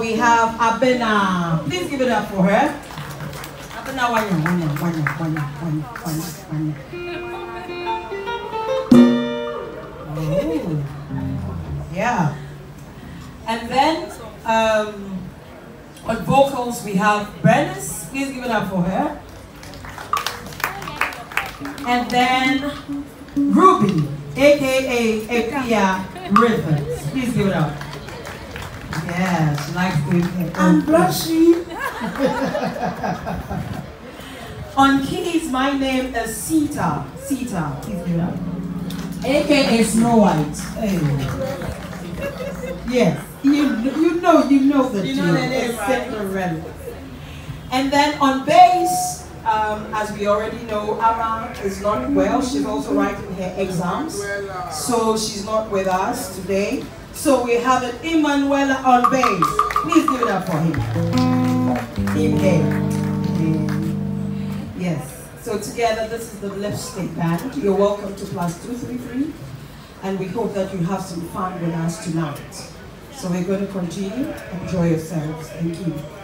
we have Abena. Uh, please give it up for her. AKA Snow White. Hey. Yes, you, you know, you know the you know the name, right? And then on bass, um, as we already know, Amma is not well. She's also writing her exams, so she's not with us today. So we have an Emanuela on bass. Please give it up for him. Him Yes. So together, this is the Left Lipstick Band. You're welcome to Plus 233. And we hope that you have some fun with us tonight. So we're going to continue. Enjoy yourselves. Thank you.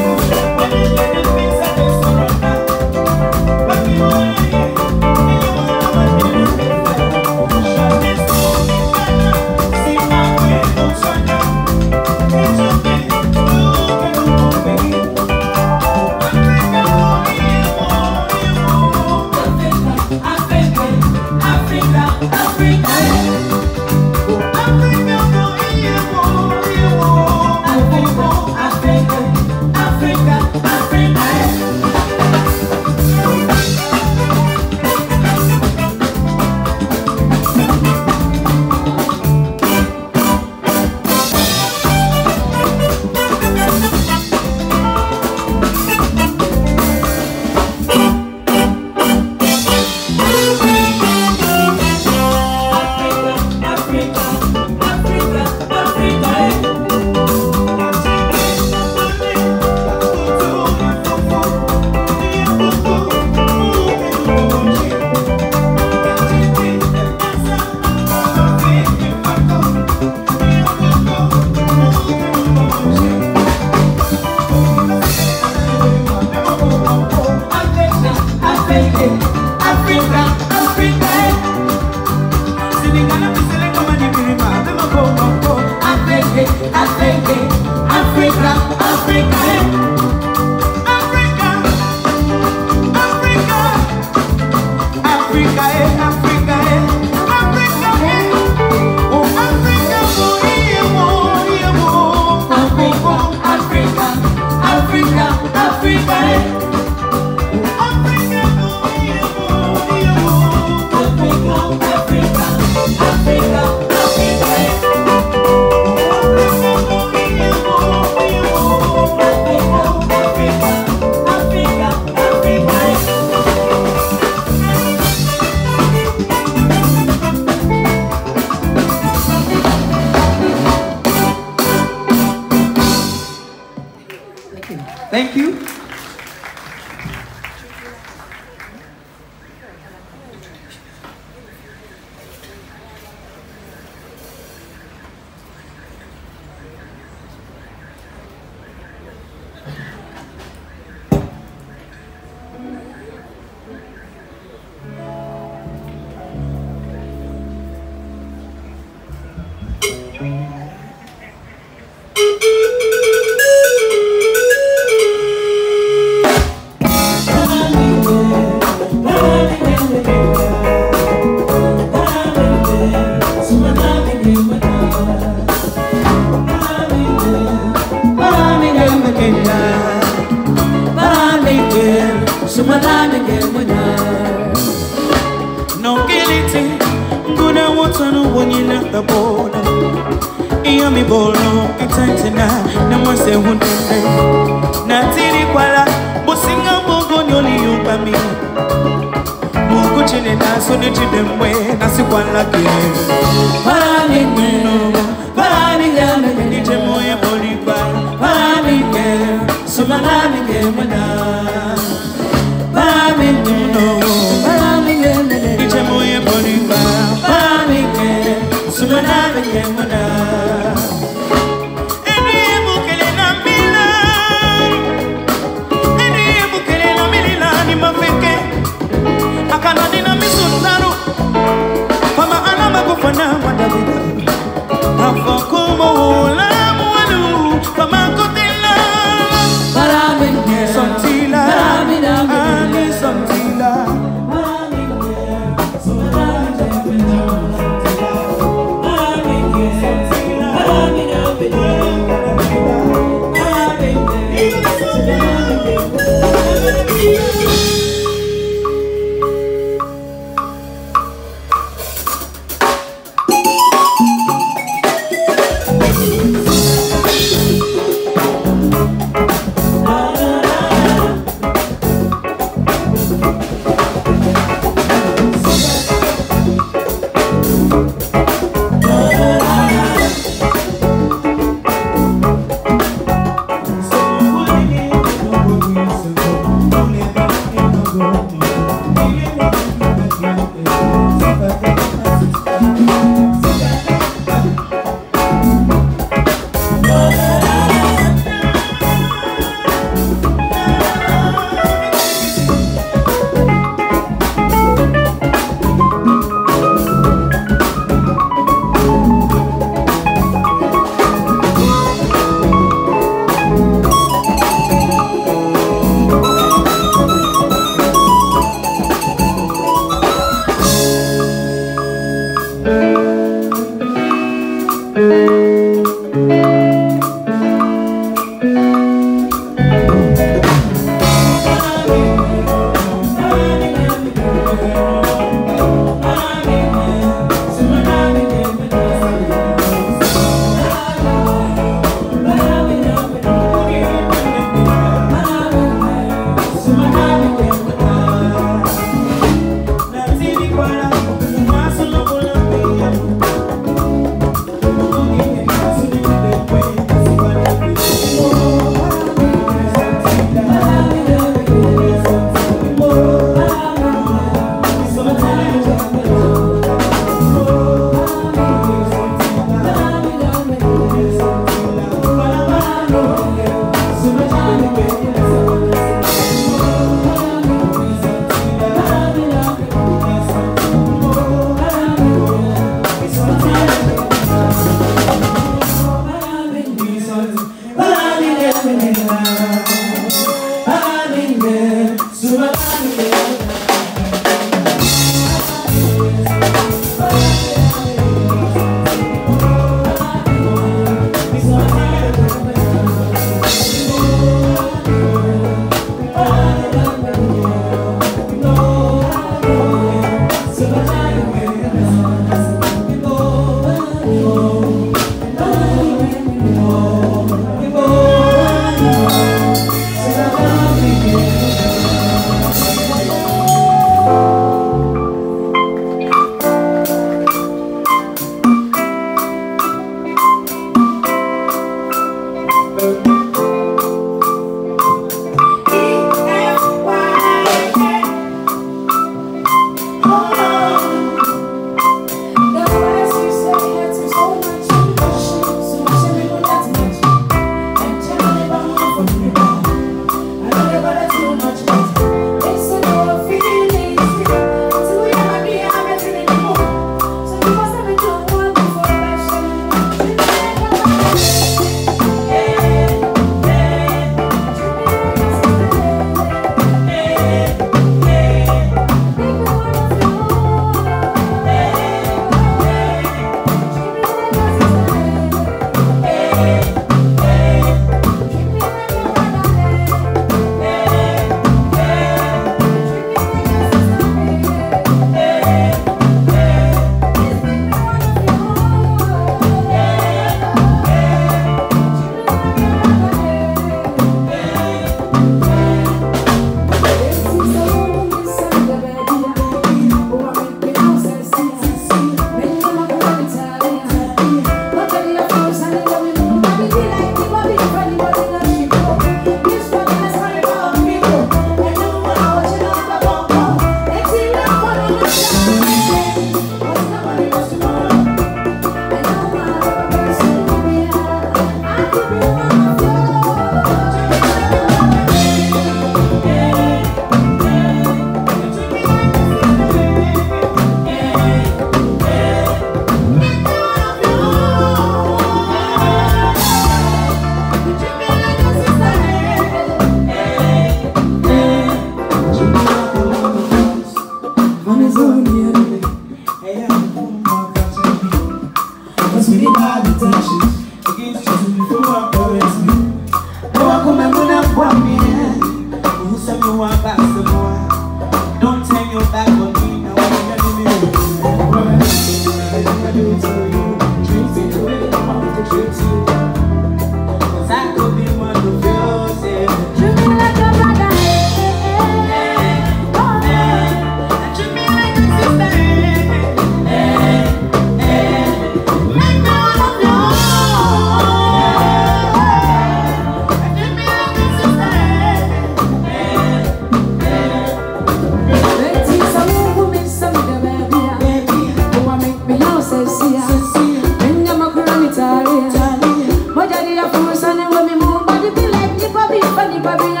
person, when me move body, be like nipper, be funny.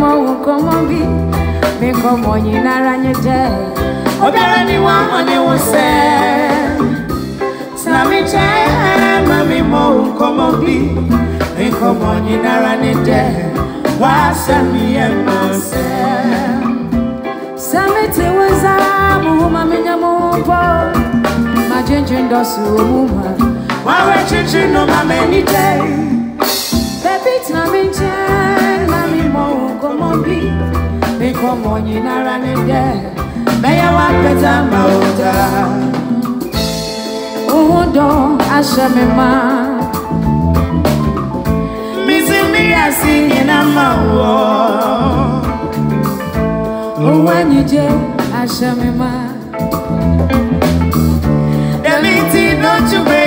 Mɔ wo nkɔmmɔ bi mi nkɔmmɔ nyinara nye dɛ obiara ni Wawe chichi no mame ni day Baby tina minche Na mi mo unko mo Miko mo nyina rane de Meya wapeta mauda Uhudo ashe me ma Mizimi ya sinye na mawo. Uwanyije ashe me ma Deliti no chube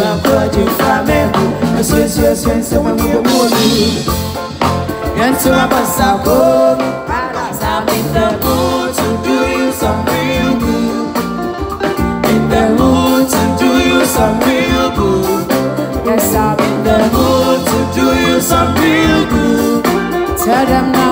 Bakwaji Flamebu, a Swiss, Swiss, Swiss, and we are moving. And to a Basako, I'm in the mood to do you some real good. In the mood to do you some real good. yes i'm In the mood to do you some real good. tell them now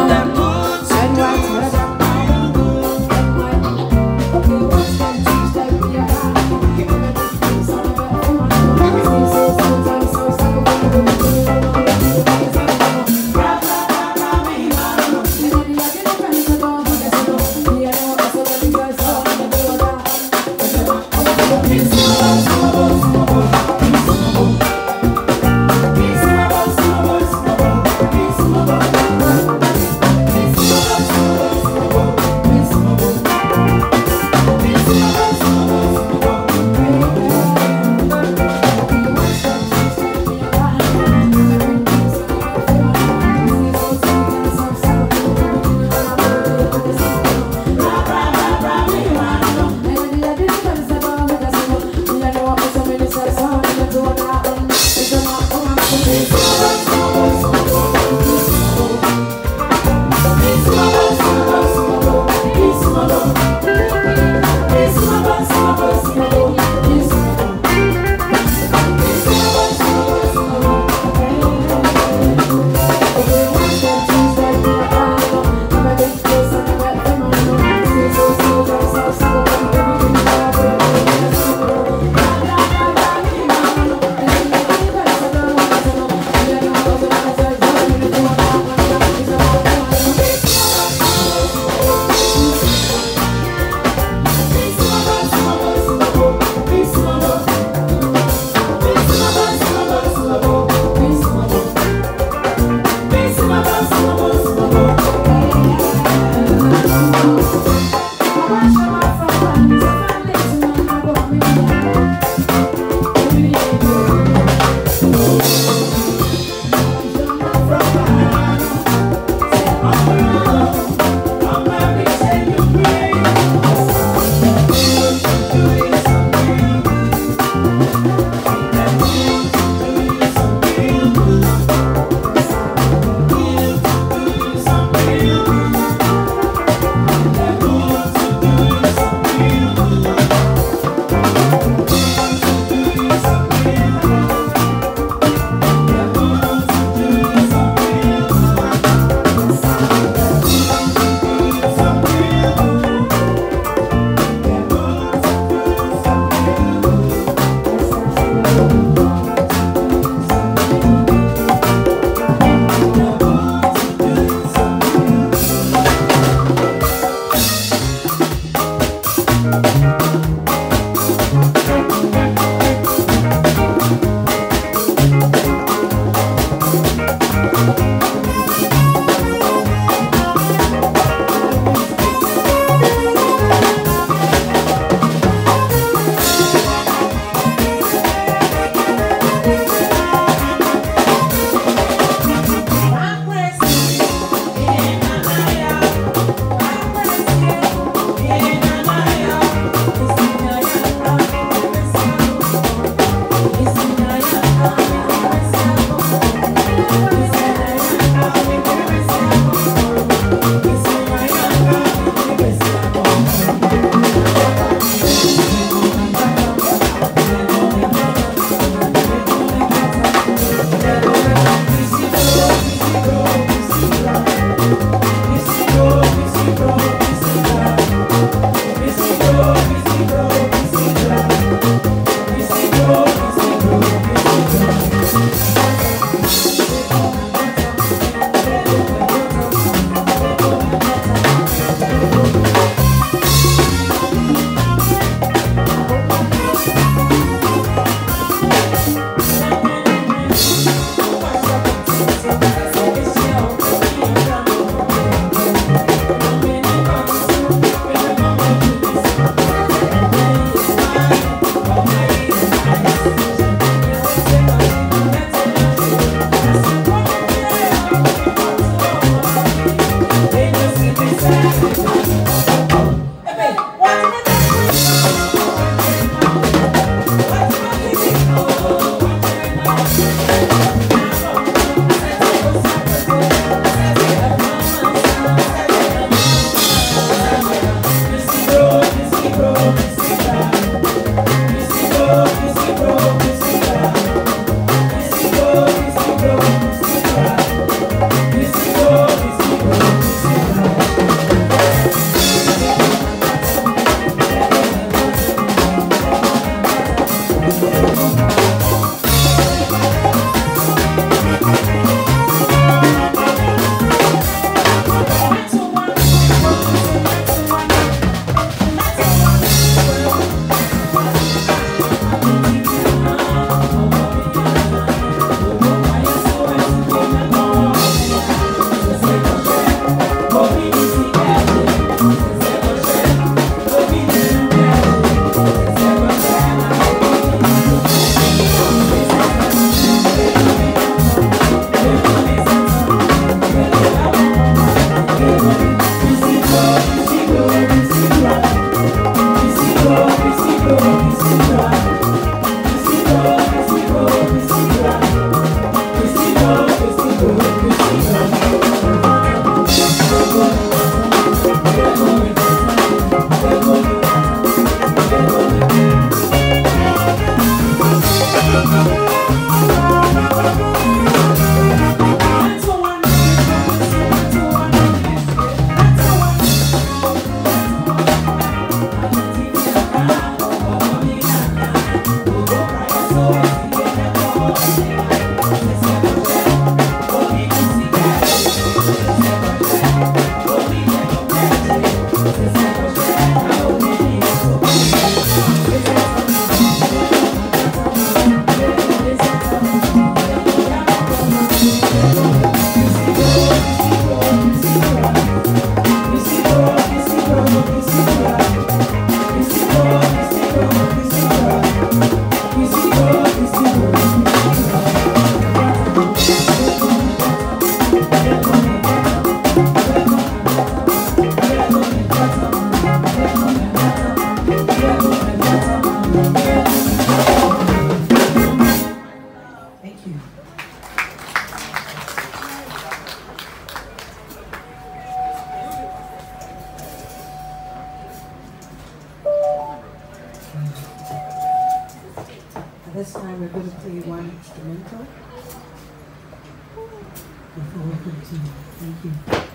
this time, we're going to play one instrumental before we continue. Thank you.